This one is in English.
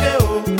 dé.